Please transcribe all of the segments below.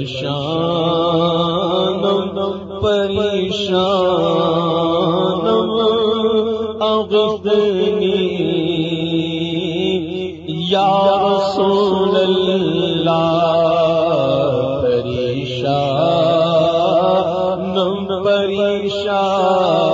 پریشان پریشان اغثنی یا رسول اللہ پریشان پریشان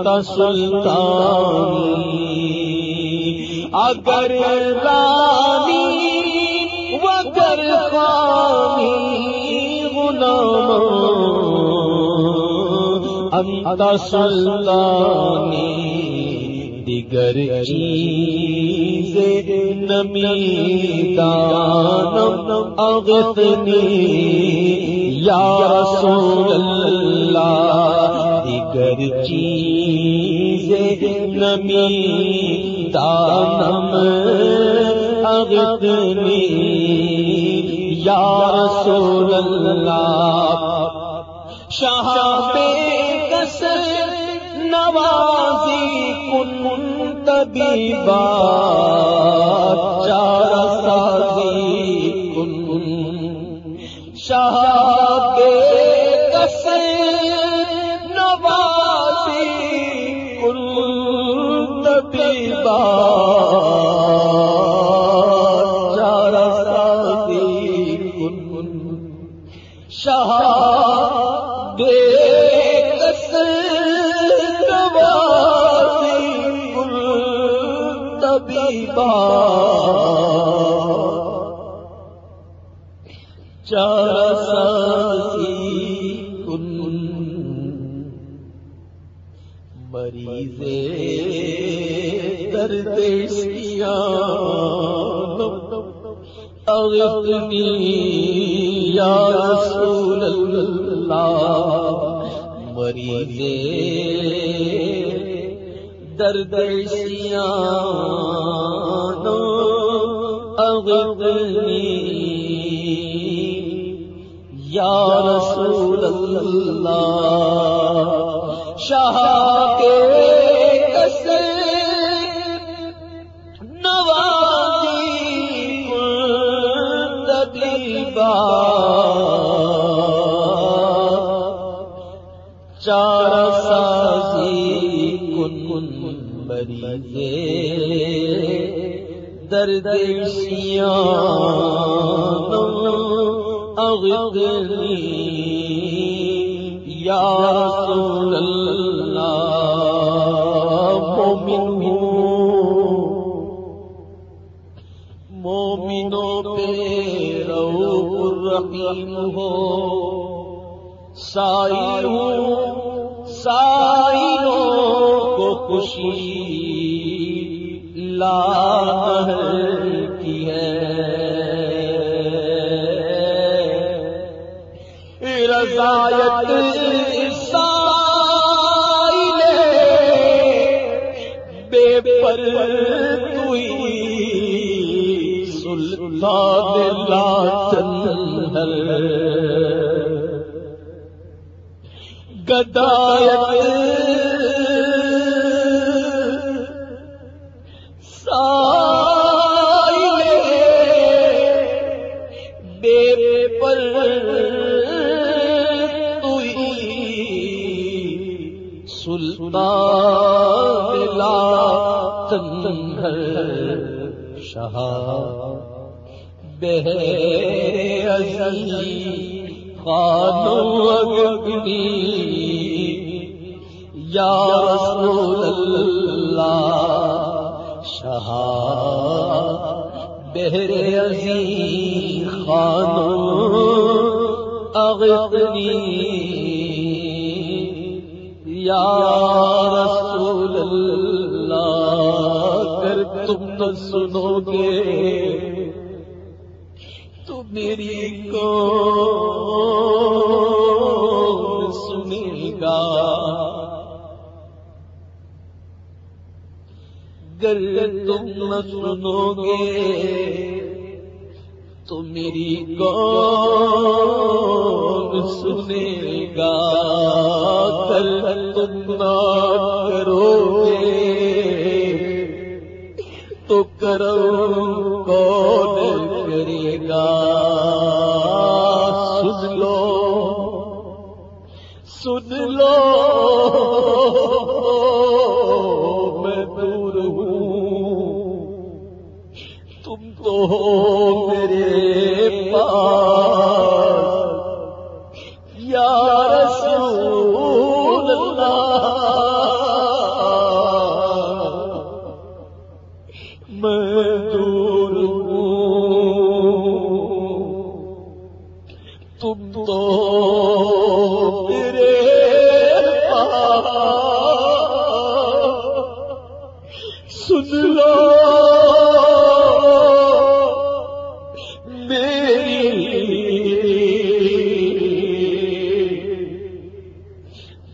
انت سلطانی، اگر رانی وگر خانی غلام انت سلطانی، دیگر چیز نمی دانم اغتنی، یا رسول اللہ، دیگر چیز نمی دانم اغتنی یا رسول اللہ شاہ پہ کس نوازی کن طبیبا چار سازی طبیبا چار ساسی کن مریض درد سیا یا رسول اللہ مریض درد سیا اغثنی یا رسول اللہ شاہ کے کسے چار بری درد سیا اغنی یا رسول اللہ مومن مومنوں پہ رو رحیم ہو سائی سائلوں سائلوں کو خوشی رضایت سائل بے پر توئی سلطان لا چندر بے پر چندر شاہ بے خانو اگنی یا رسول اللہ شاہ بہرے عزیز خانو اغفنی یا سنو گے۔ تو میری کو سنے گا۔ گر تم نہ سنو گے، تو میری کو سنے گا۔ کل تم نہ کرو گے۔ تو کو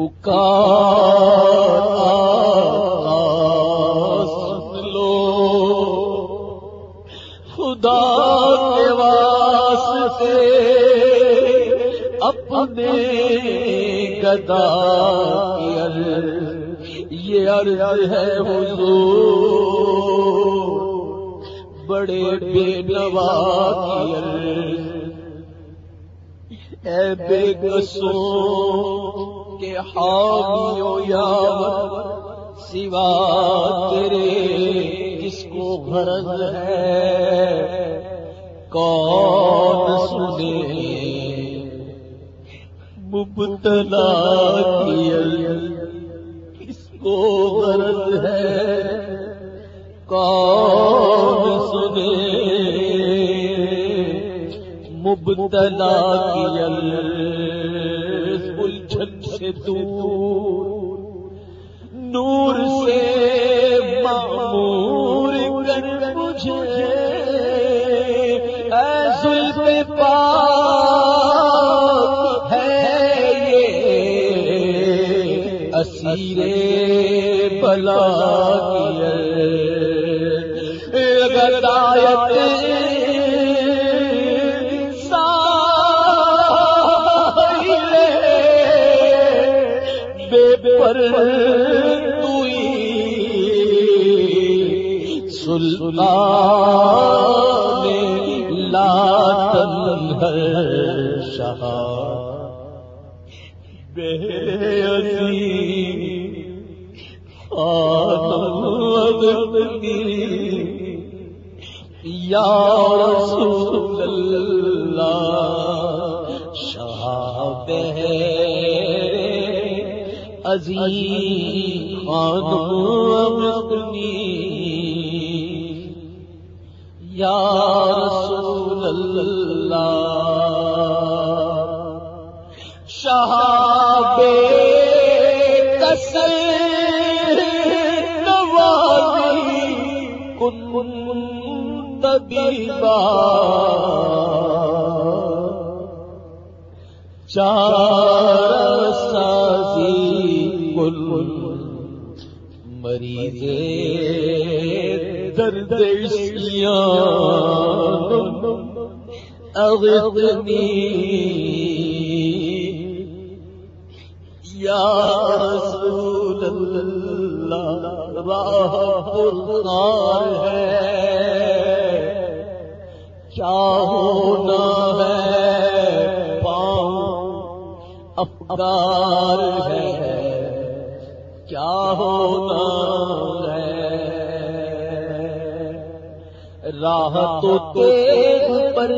پکار سن لو خدا کے واسطے اپنے گدا یہ عرض ہے حضور بڑے بے نوا کی عرض اے بے گسوں کے حامیو یا سوا تیرے کس کو غرض ہے؟ کون سنے؟ مبتلا کس کو غرض ہے؟ کون سنے؟ مبتلا کی سے دور نور سے معمور کر مجھے، اے ظلم پاک ہے یہ، اسیرے بلا کی تنہر بے یا رسول اللہ شاہ عظیم خانو اپنی۔ یا رسول اللہ شاہ بے نوازی کن طبیبا چار سازی گل مریض درد اغنی یا رسول اللہ راہ پرکار ہے کیا ہونا ہے پاؤں افکار ہے کیا ہونا ہے۔ راہ تو تیز پر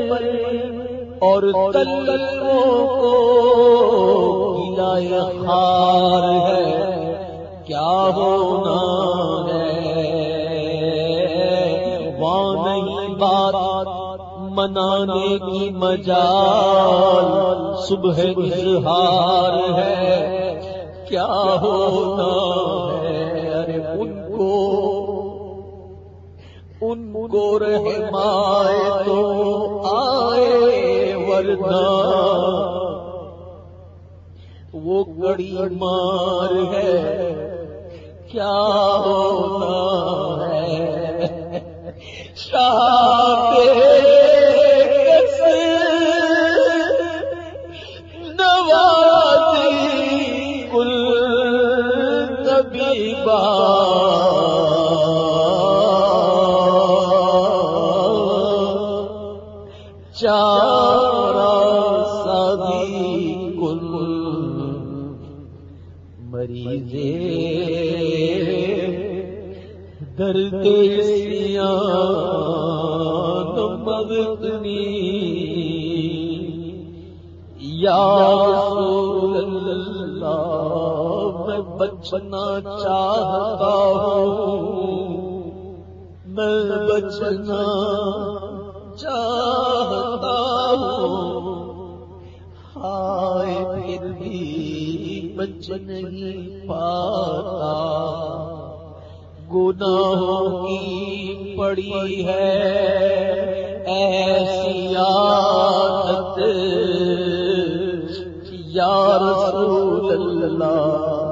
اور تلو کو خار ہے، کیا ہونا ہے؟ وہاں نہیں بات منانے کی مجال صبح اظہار ہے، کیا ہونا ہے؟ ارے ان کو ان کو رہمائے تو آئے وردہ وہ گڑی مار ہے۔ کیا ہونا ہے؟ شاہ چارا درد سیا مدنی یا رسول اللہ، میں بچنا چاہتا ہوں۔ میں بچنا چاہتا ہوں۔ ہائے پھر بھی بچ نہیں پاتا۔ گناہوں کی پڑی ہے۔ ایسی عادت۔ یا رسول اللہ۔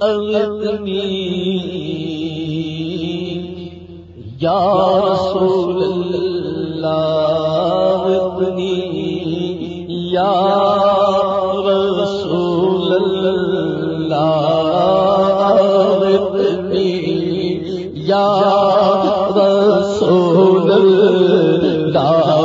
اغنی یا رسول اللہ ابنی یا رسول اللہ ابنی یا رسول اللہ۔